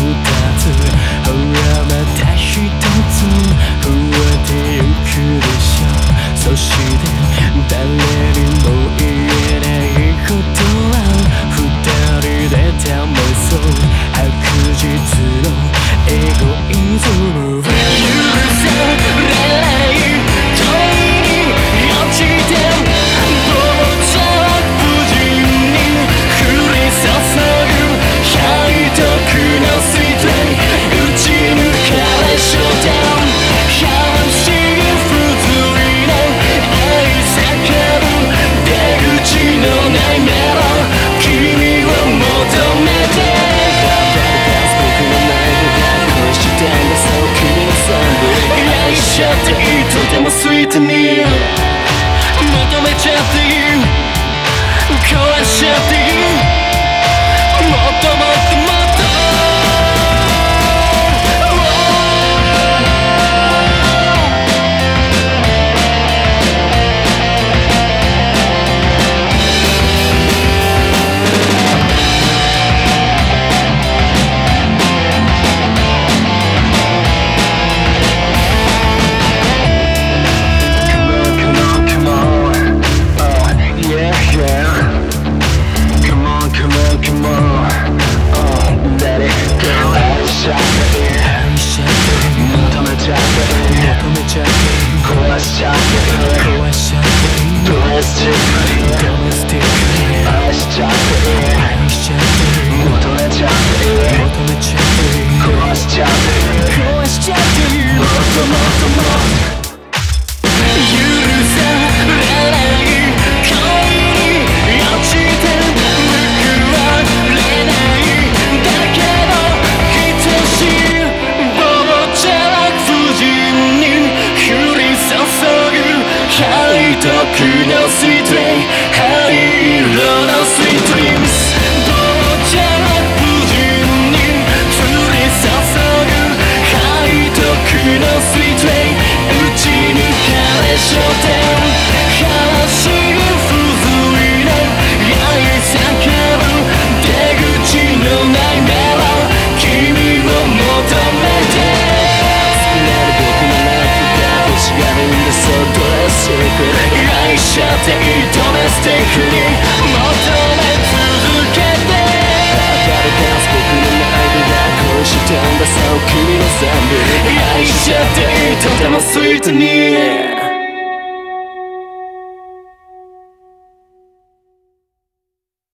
bukan ちゃっていいとてもスイートに求めちゃっていい Cross chapter, cross chapter, more, more, more. 君の全部。愛しちゃって。